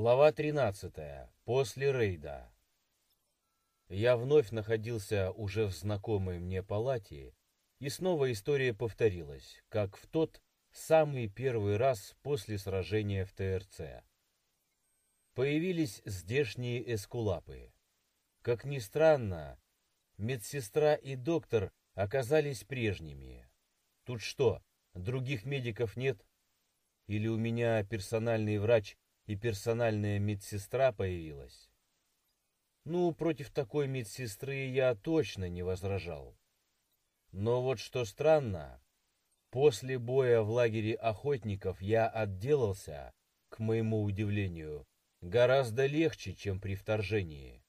Глава 13. После рейда. Я вновь находился уже в знакомой мне палате, и снова история повторилась, как в тот самый первый раз после сражения в ТРЦ. Появились здешние эскулапы. Как ни странно, медсестра и доктор оказались прежними. Тут что, других медиков нет? Или у меня персональный врач и персональная медсестра появилась? Ну, против такой медсестры я точно не возражал. Но вот что странно, после боя в лагере охотников я отделался, к моему удивлению, гораздо легче, чем при вторжении.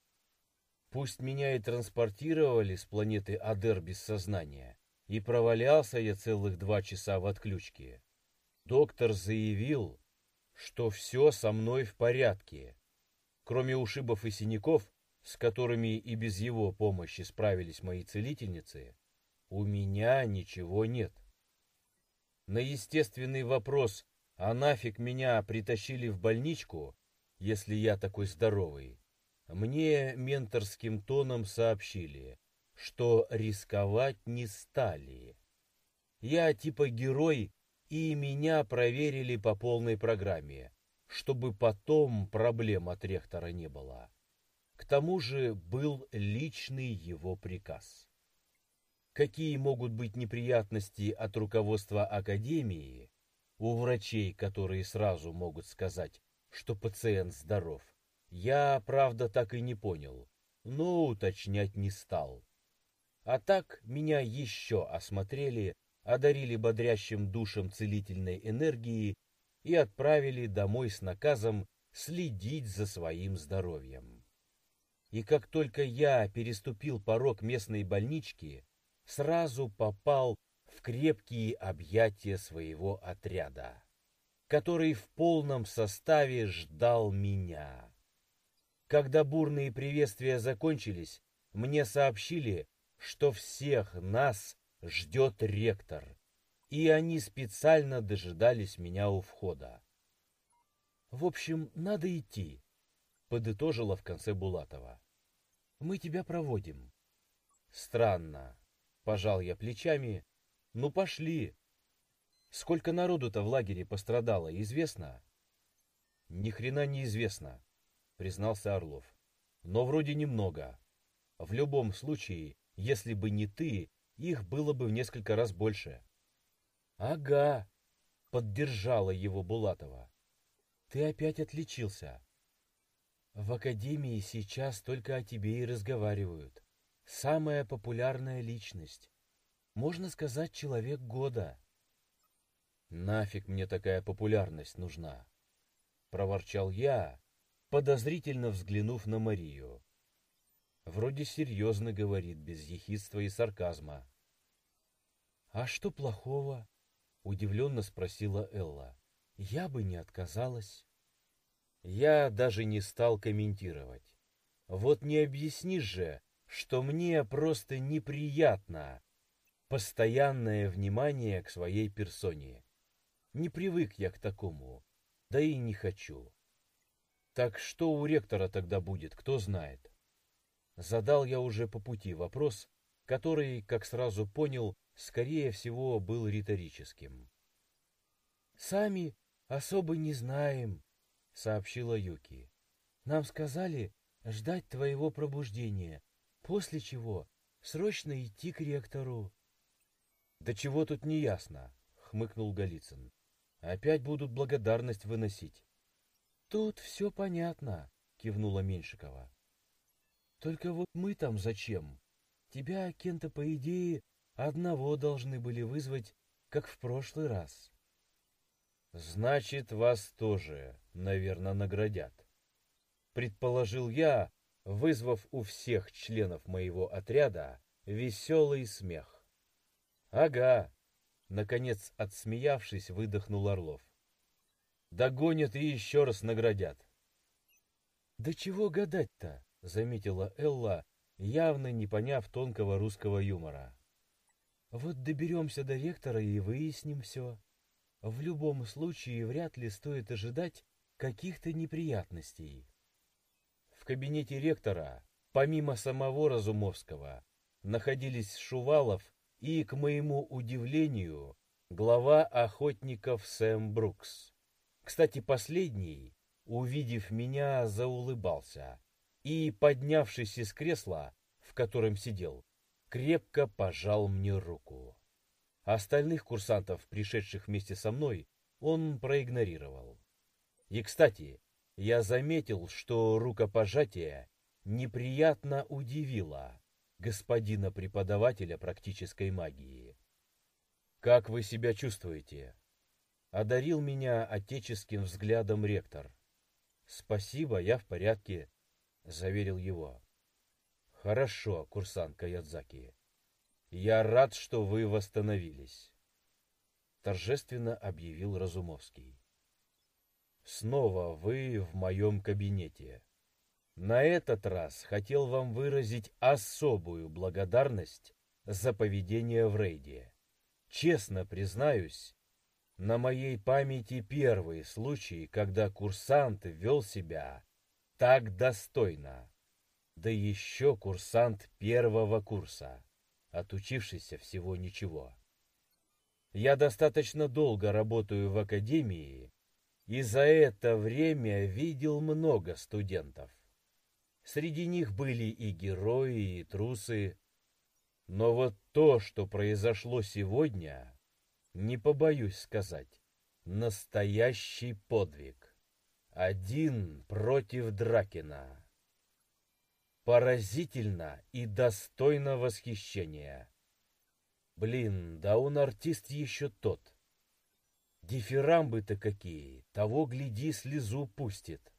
Пусть меня и транспортировали с планеты Адер без сознания, и провалялся я целых два часа в отключке. Доктор заявил, что все со мной в порядке. Кроме ушибов и синяков, с которыми и без его помощи справились мои целительницы, у меня ничего нет. На естественный вопрос, а нафиг меня притащили в больничку, если я такой здоровый, мне менторским тоном сообщили, что рисковать не стали. Я типа герой, и меня проверили по полной программе, чтобы потом проблем от ректора не было. К тому же был личный его приказ. Какие могут быть неприятности от руководства Академии у врачей, которые сразу могут сказать, что пациент здоров, я, правда, так и не понял, но уточнять не стал. А так меня еще осмотрели, одарили бодрящим душем целительной энергии и отправили домой с наказом следить за своим здоровьем. И как только я переступил порог местной больнички, сразу попал в крепкие объятия своего отряда, который в полном составе ждал меня. Когда бурные приветствия закончились, мне сообщили, что всех нас ждет ректор, и они специально дожидались меня у входа. «В общем, надо идти», — подытожила в конце Булатова. «Мы тебя проводим». «Странно», — пожал я плечами. «Ну, пошли». «Сколько народу-то в лагере пострадало, известно?» «Ни хрена не известно», признался Орлов. Но вроде немного. В любом случае, если бы не ты, их было бы в несколько раз больше. Ага, поддержала его Булатова. Ты опять отличился. В академии сейчас только о тебе и разговаривают. Самая популярная личность. Можно сказать, человек года. Нафиг мне такая популярность нужна? Проворчал я, подозрительно взглянув на Марию. Вроде серьезно говорит, без ехидства и сарказма. «А что плохого?» — удивленно спросила Элла. «Я бы не отказалась». Я даже не стал комментировать. Вот не объяснишь же, что мне просто неприятно постоянное внимание к своей персоне. Не привык я к такому, да и не хочу. Так что у ректора тогда будет, кто знает? Задал я уже по пути вопрос, который, как сразу понял, скорее всего, был риторическим. «Сами особо не знаем», — сообщила Юки. «Нам сказали ждать твоего пробуждения, после чего срочно идти к ректору». «Да чего тут не ясно», — хмыкнул Голицын. «Опять будут благодарность выносить». Тут все понятно, кивнула Меньшикова. Только вот мы там зачем? Тебя, Кента, по идее, одного должны были вызвать, как в прошлый раз. Значит, вас тоже, наверное, наградят. Предположил я, вызвав у всех членов моего отряда веселый смех. Ага, наконец отсмеявшись, выдохнул Орлов. Догонят и еще раз наградят. «Да чего гадать-то?» — заметила Элла, явно не поняв тонкого русского юмора. «Вот доберемся до ректора и выясним все. В любом случае вряд ли стоит ожидать, каких-то неприятностей. В кабинете ректора, помимо самого Разумовского, находились Шувалов и, к моему удивлению, глава охотников Сэм Брукс. Кстати, последний, увидев меня, заулыбался и, поднявшись из кресла, в котором сидел, крепко пожал мне руку. Остальных курсантов, пришедших вместе со мной, он проигнорировал. И, кстати, я заметил, что рукопожатие неприятно удивило господина преподавателя практической магии. «Как вы себя чувствуете?» Одарил меня отеческим взглядом ректор. «Спасибо, я в порядке», — заверил его. «Хорошо, курсант Каядзаки. Я рад, что вы восстановились», — торжественно объявил Разумовский. «Снова вы в моем кабинете. На этот раз хотел вам выразить особую благодарность за поведение в рейде. Честно признаюсь, на моей памяти первый случай, когда курсант вел себя так достойно. Да еще курсант первого курса, отучившийся всего ничего. Я достаточно долго работаю в академии, и за это время видел много студентов. Среди них были и герои, и трусы. Но вот то, что произошло сегодня, не побоюсь сказать, настоящий подвиг. Один против Дракина. Поразительно и достойно восхищения. Блин, да он артист еще тот. Дифирамбы-то какие, того, гляди, слезу пустит.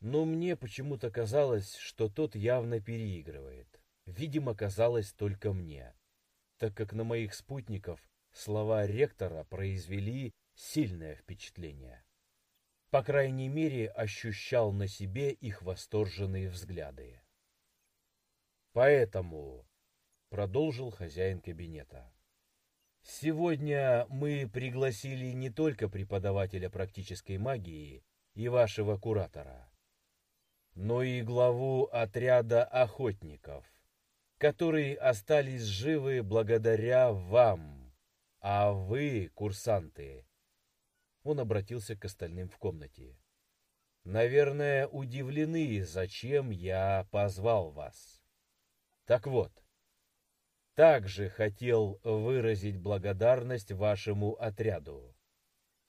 Но мне почему-то казалось, что тот явно переигрывает. Видимо, казалось только мне, так как на моих спутников слова ректора произвели сильное впечатление. По крайней мере, ощущал на себе их восторженные взгляды. Поэтому, продолжил хозяин кабинета, сегодня мы пригласили не только преподавателя практической магии и вашего куратора, но и главу отряда охотников, которые остались живы благодаря вам, а вы, курсанты. Он обратился к остальным в комнате. Наверное, удивлены, зачем я позвал вас. Так вот, также хотел выразить благодарность вашему отряду,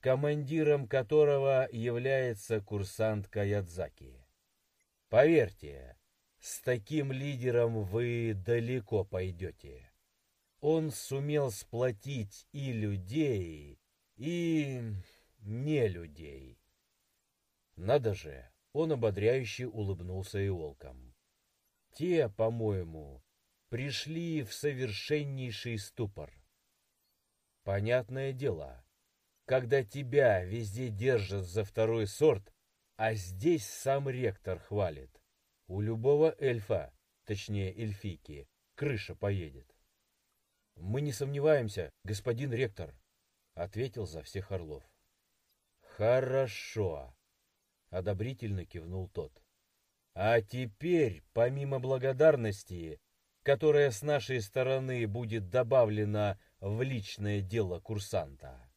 командиром которого является курсант Каядзаки. Поверьте, с таким лидером вы далеко пойдете. Он сумел сплотить и людей, и не людей. Надо же, он ободряюще улыбнулся и волкам. Те, по-моему, пришли в совершеннейший ступор. Понятное дело, когда тебя везде держат за второй сорт, а здесь сам ректор хвалит. У любого эльфа, точнее эльфийки, крыша поедет. Мы не сомневаемся, господин ректор, ответил за всех орлов. Хорошо, одобрительно кивнул тот. А теперь, помимо благодарности, которая с нашей стороны будет добавлена в личное дело курсанта,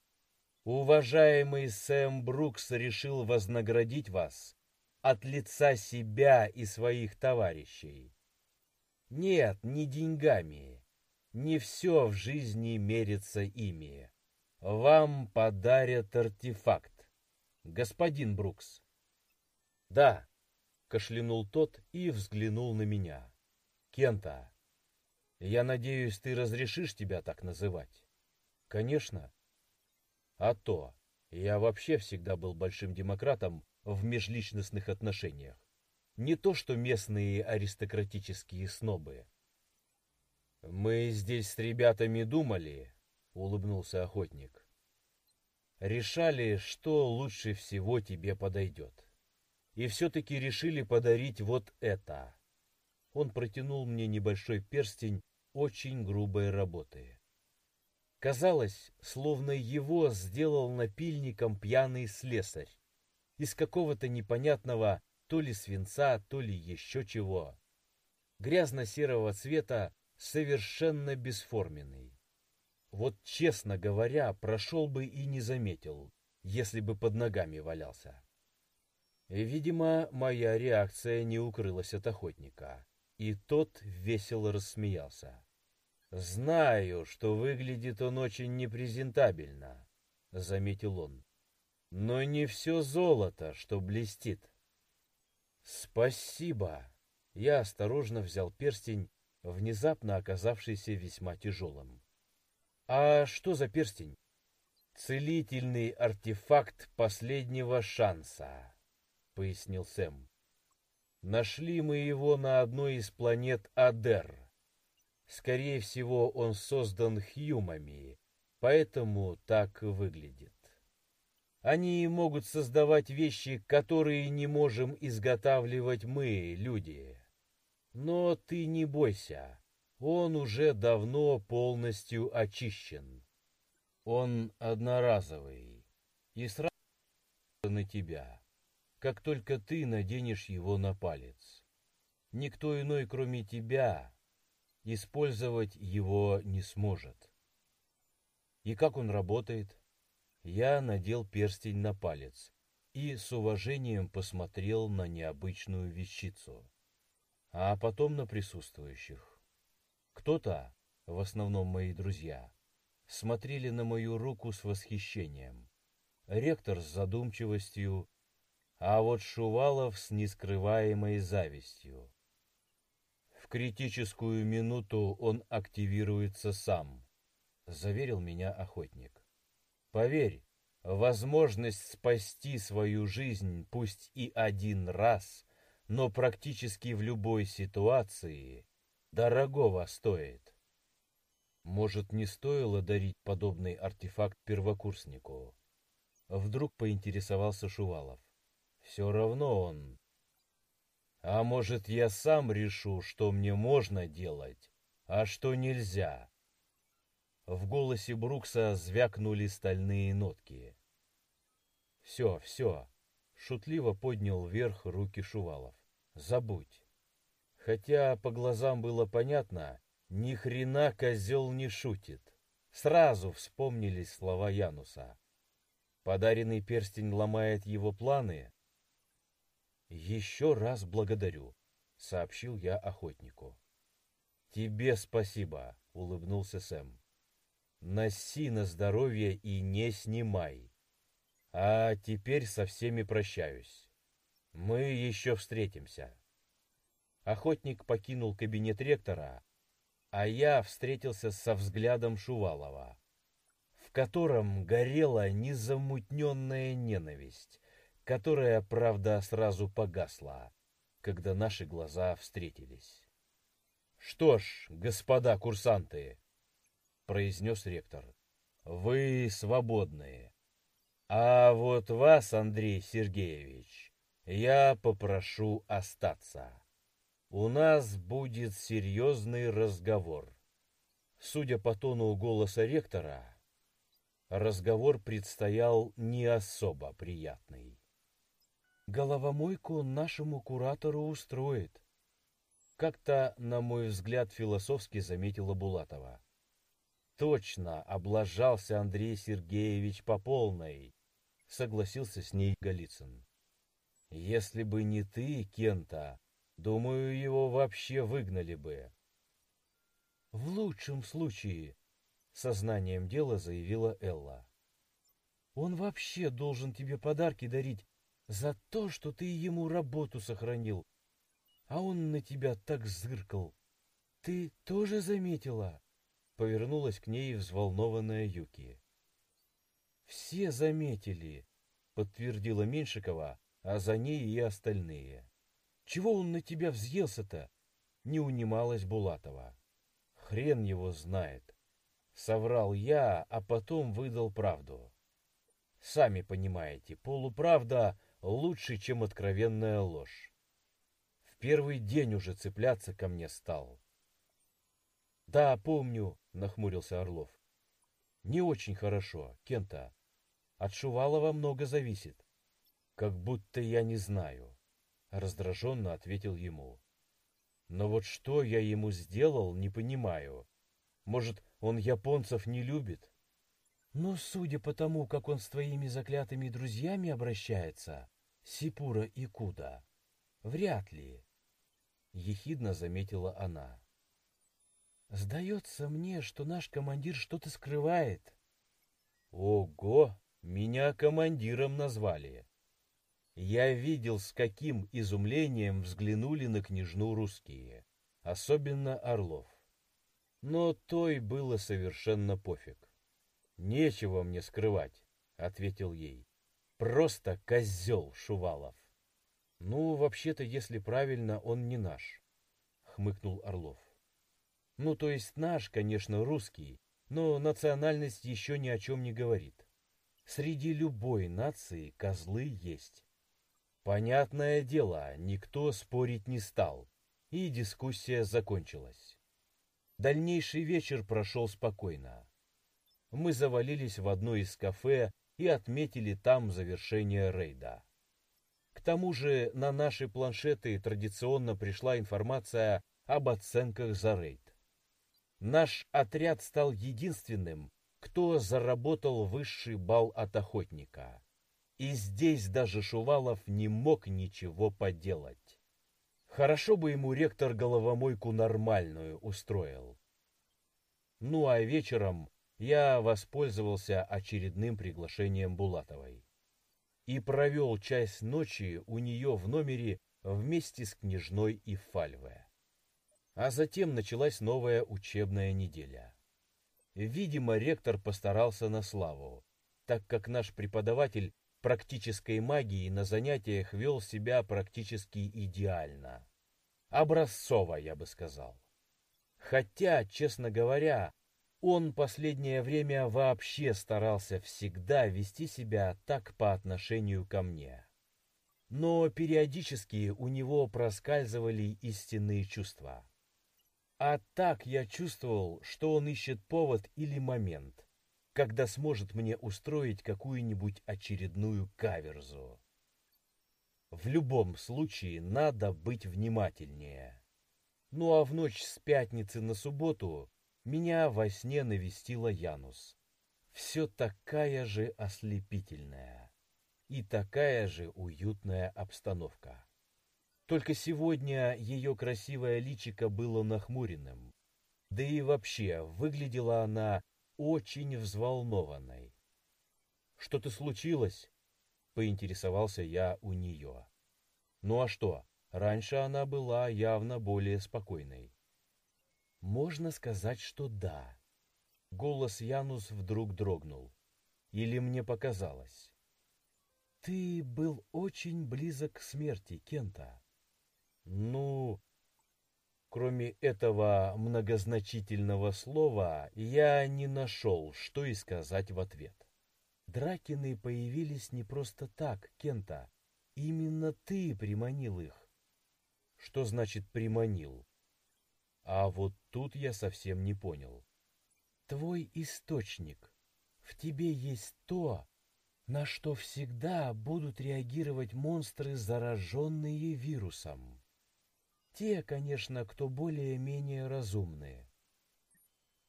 Уважаемый Сэм Брукс решил вознаградить вас от лица себя и своих товарищей. Нет, не деньгами. Не все в жизни мерится ими. Вам подарят артефакт. Господин Брукс. Да, кашлянул тот и взглянул на меня. Кента, я надеюсь, ты разрешишь тебя так называть? Конечно, а то, я вообще всегда был большим демократом в межличностных отношениях. Не то, что местные аристократические снобы. «Мы здесь с ребятами думали», — улыбнулся охотник. «Решали, что лучше всего тебе подойдет. И все-таки решили подарить вот это». Он протянул мне небольшой перстень очень грубой работы. Казалось, словно его сделал напильником пьяный слесарь. из какого-то непонятного то ли свинца, то ли еще чего. Грязно-серого цвета, совершенно бесформенный. Вот, честно говоря, прошел бы и не заметил, если бы под ногами валялся. Видимо, моя реакция не укрылась от охотника, и тот весело рассмеялся. «Знаю, что выглядит он очень непрезентабельно», — заметил он. «Но не все золото, что блестит». «Спасибо!» Я осторожно взял перстень, внезапно оказавшийся весьма тяжелым. «А что за перстень?» «Целительный артефакт последнего шанса», — пояснил Сэм. «Нашли мы его на одной из планет Адер. Скорее всего, он создан хьюмами, поэтому так выглядит. Они могут создавать вещи, которые не можем изготавливать мы, люди. Но ты не бойся, он уже давно полностью очищен. Он одноразовый и сразу на тебя, как только ты наденешь его на палец. Никто иной, кроме тебя, использовать его не сможет. И как он работает? Я надел перстень на палец и с уважением посмотрел на необычную вещицу, а потом на присутствующих. Кто-то, в основном мои друзья, смотрели на мою руку с восхищением. Ректор с задумчивостью, а вот Шувалов с нескрываемой завистью. В критическую минуту он активируется сам, заверил меня охотник. Поверь, возможность спасти свою жизнь пусть и один раз, но практически в любой ситуации дорогого стоит. Может, не стоило дарить подобный артефакт первокурснику? Вдруг поинтересовался Шувалов. Все равно он... А может, я сам решу, что мне можно делать, а что нельзя? В голосе Брукса звякнули стальные нотки. Все, все. Шутливо поднял вверх руки Шувалов. Забудь. Хотя по глазам было понятно, ни хрена козел не шутит. Сразу вспомнились слова Януса. Подаренный перстень ломает его планы. Еще раз благодарю, сообщил я охотнику. Тебе спасибо, улыбнулся Сэм. Носи на здоровье и не снимай. А теперь со всеми прощаюсь. Мы еще встретимся. Охотник покинул кабинет ректора, а я встретился со взглядом Шувалова, в котором горела незамутненная ненависть, которая, правда, сразу погасла, когда наши глаза встретились. «Что ж, господа курсанты», — произнес ректор, — «вы свободные. А вот вас, Андрей Сергеевич, я попрошу остаться». У нас будет серьезный разговор. Судя по тону голоса ректора, разговор предстоял не особо приятный. Головомойку нашему куратору устроит. Как-то, на мой взгляд, философски заметила Булатова. Точно, облажался Андрей Сергеевич по полной, согласился с ней Голицын. Если бы не ты, Кента, Думаю, его вообще выгнали бы. В лучшем случае, сознанием дела заявила Элла. Он вообще должен тебе подарки дарить за то, что ты ему работу сохранил. А он на тебя так зыркал. Ты тоже заметила? Повернулась к ней взволнованная Юки. Все заметили, подтвердила Меньшикова, а за ней и остальные. Чего он на тебя взъелся-то? Не унималась Булатова. Хрен его знает. Соврал я, а потом выдал правду. Сами понимаете, полуправда лучше, чем откровенная ложь. В первый день уже цепляться ко мне стал. Да, помню, нахмурился Орлов. Не очень хорошо, Кента. От Шувалова много зависит. Как будто я не знаю, раздраженно ответил ему. Но вот что я ему сделал, не понимаю. Может, он японцев не любит? Но судя по тому, как он с твоими заклятыми друзьями обращается, Сипура и Куда, вряд ли, — ехидно заметила она. Сдается мне, что наш командир что-то скрывает. Ого, меня командиром назвали. Я видел, с каким изумлением взглянули на княжну русские, особенно Орлов. Но той было совершенно пофиг. «Нечего мне скрывать», — ответил ей. «Просто козел Шувалов». «Ну, вообще-то, если правильно, он не наш», — хмыкнул Орлов. «Ну, то есть наш, конечно, русский, но национальность еще ни о чем не говорит. Среди любой нации козлы есть. Понятное дело, никто спорить не стал, и дискуссия закончилась. Дальнейший вечер прошел спокойно. Мы завалились в одно из кафе и отметили там завершение рейда. К тому же на наши планшеты традиционно пришла информация об оценках за рейд. Наш отряд стал единственным, кто заработал высший балл от охотника. И здесь даже Шувалов не мог ничего поделать. Хорошо бы ему ректор головомойку нормальную устроил. Ну а вечером я воспользовался очередным приглашением Булатовой. И провел часть ночи у нее в номере вместе с княжной и Фальве. А затем началась новая учебная неделя. Видимо, ректор постарался на славу, так как наш преподаватель практической магии на занятиях вел себя практически идеально. Образцово, я бы сказал. Хотя, честно говоря, он последнее время вообще старался всегда вести себя так по отношению ко мне. Но периодически у него проскальзывали истинные чувства. А так я чувствовал, что он ищет повод или момент, когда сможет мне устроить какую-нибудь очередную каверзу. В любом случае надо быть внимательнее. Ну а в ночь с пятницы на субботу меня во сне навестила Янус. Все такая же ослепительная и такая же уютная обстановка. Только сегодня ее красивое личико было нахмуренным. Да и вообще, выглядела она очень взволнованной. «Что-то случилось?» — поинтересовался я у нее. «Ну а что, раньше она была явно более спокойной». «Можно сказать, что да». Голос Янус вдруг дрогнул. Или мне показалось? «Ты был очень близок к смерти, Кента». «Ну...» Кроме этого многозначительного слова, я не нашел, что и сказать в ответ. Дракины появились не просто так, Кента. Именно ты приманил их. Что значит «приманил»? А вот тут я совсем не понял. Твой источник. В тебе есть то, на что всегда будут реагировать монстры, зараженные вирусом. Те, конечно, кто более-менее разумные.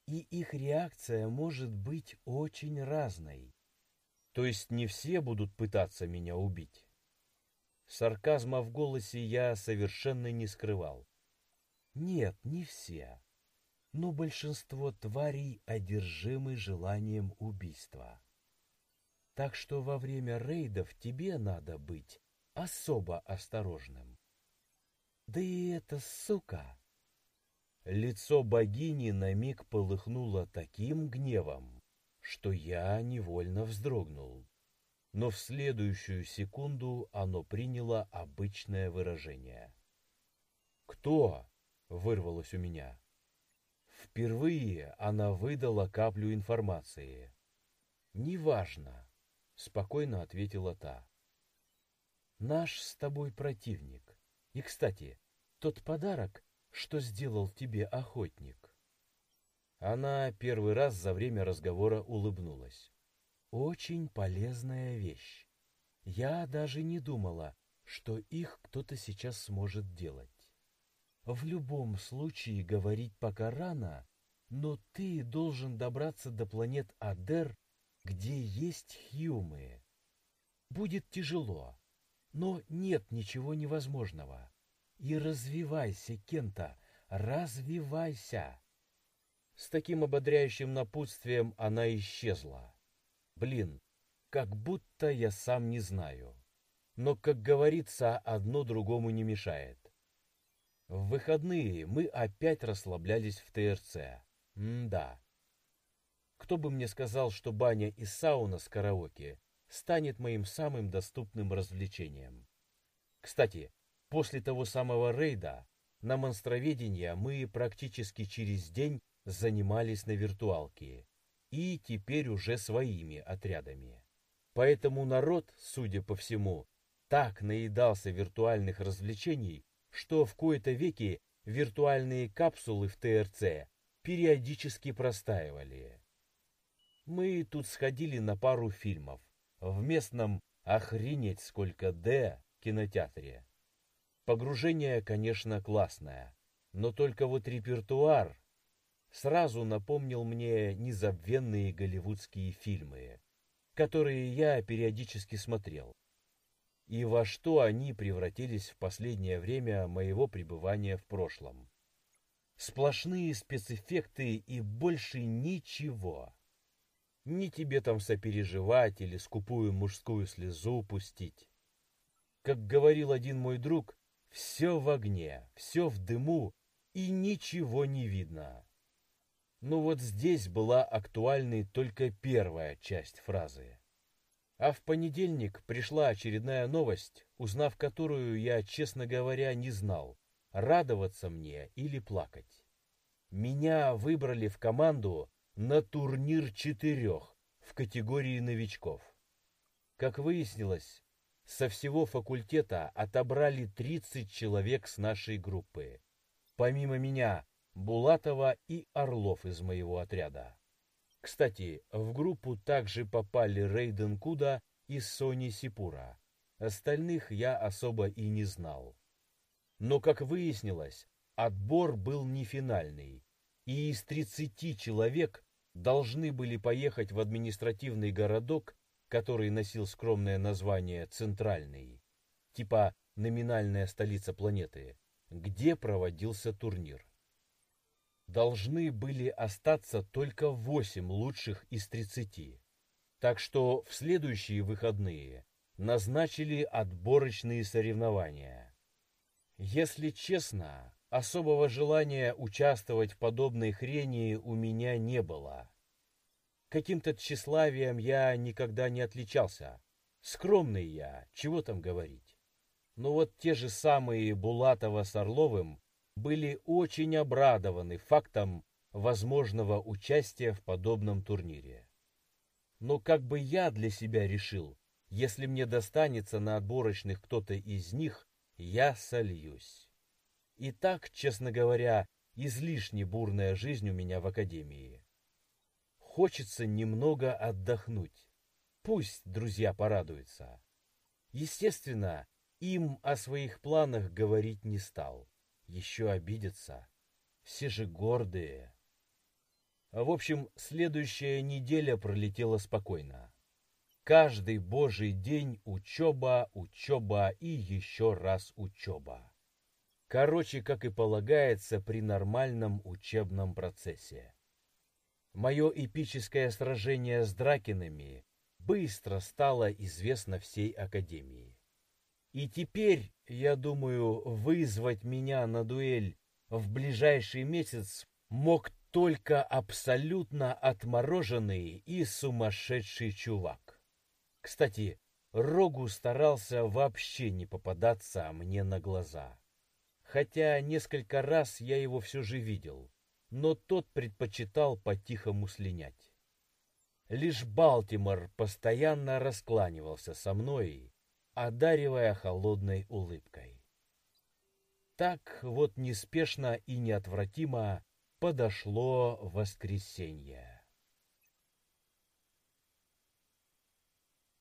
И их реакция может быть очень разной. То есть не все будут пытаться меня убить? Сарказма в голосе я совершенно не скрывал. Нет, не все. Но большинство тварей одержимы желанием убийства. Так что во время рейдов тебе надо быть особо осторожным. Да и эта сука! Лицо богини на миг полыхнуло таким гневом, что я невольно вздрогнул. Но в следующую секунду оно приняло обычное выражение. «Кто?» — вырвалось у меня. Впервые она выдала каплю информации. «Неважно», — спокойно ответила та. «Наш с тобой противник. И, кстати, тот подарок, что сделал тебе охотник. Она первый раз за время разговора улыбнулась. Очень полезная вещь. Я даже не думала, что их кто-то сейчас сможет делать. В любом случае говорить пока рано, но ты должен добраться до планет Адер, где есть хьюмы. Будет тяжело, но нет ничего невозможного. И развивайся, Кента, развивайся. С таким ободряющим напутствием она исчезла. Блин, как будто я сам не знаю. Но, как говорится, одно другому не мешает. В выходные мы опять расслаблялись в ТРЦ. М-да. Кто бы мне сказал, что баня и сауна с караоке станет моим самым доступным развлечением. Кстати, после того самого рейда на монстроведение мы практически через день занимались на виртуалке. И теперь уже своими отрядами. Поэтому народ, судя по всему, так наедался виртуальных развлечений, что в кои-то веки виртуальные капсулы в ТРЦ периодически простаивали. Мы тут сходили на пару фильмов в местном «Охренеть сколько Д» кинотеатре. Погружение, конечно, классное, но только вот репертуар сразу напомнил мне незабвенные голливудские фильмы, которые я периодически смотрел. И во что они превратились в последнее время моего пребывания в прошлом. Сплошные спецэффекты и больше ничего. Ни тебе там сопереживать или скупую мужскую слезу пустить. Как говорил один мой друг, все в огне, все в дыму, и ничего не видно. Но вот здесь была актуальной только первая часть фразы. А в понедельник пришла очередная новость, узнав которую я, честно говоря, не знал, радоваться мне или плакать. Меня выбрали в команду на турнир четырех в категории новичков. Как выяснилось, со всего факультета отобрали 30 человек с нашей группы. Помимо меня, Булатова и Орлов из моего отряда. Кстати, в группу также попали Рейден Куда и Сони Сипура. Остальных я особо и не знал. Но, как выяснилось, отбор был не финальный, и из 30 человек должны были поехать в административный городок, который носил скромное название «Центральный», типа номинальная столица планеты, где проводился турнир должны были остаться только 8 лучших из 30. Так что в следующие выходные назначили отборочные соревнования. Если честно, особого желания участвовать в подобной хрени у меня не было. Каким-то тщеславием я никогда не отличался. Скромный я, чего там говорить. Но вот те же самые Булатова с Орловым были очень обрадованы фактом возможного участия в подобном турнире. Но как бы я для себя решил, если мне достанется на отборочных кто-то из них, я сольюсь. И так, честно говоря, излишне бурная жизнь у меня в академии. Хочется немного отдохнуть. Пусть друзья порадуются. Естественно, им о своих планах говорить не стал еще обидятся. Все же гордые. В общем, следующая неделя пролетела спокойно. Каждый божий день учеба, учеба и еще раз учеба. Короче, как и полагается при нормальном учебном процессе. Мое эпическое сражение с Дракинами быстро стало известно всей Академии. И теперь, я думаю, вызвать меня на дуэль в ближайший месяц мог только абсолютно отмороженный и сумасшедший чувак. Кстати, Рогу старался вообще не попадаться мне на глаза. Хотя несколько раз я его все же видел, но тот предпочитал по-тихому слинять. Лишь Балтимор постоянно раскланивался со мной, одаривая холодной улыбкой. Так вот неспешно и неотвратимо подошло воскресенье.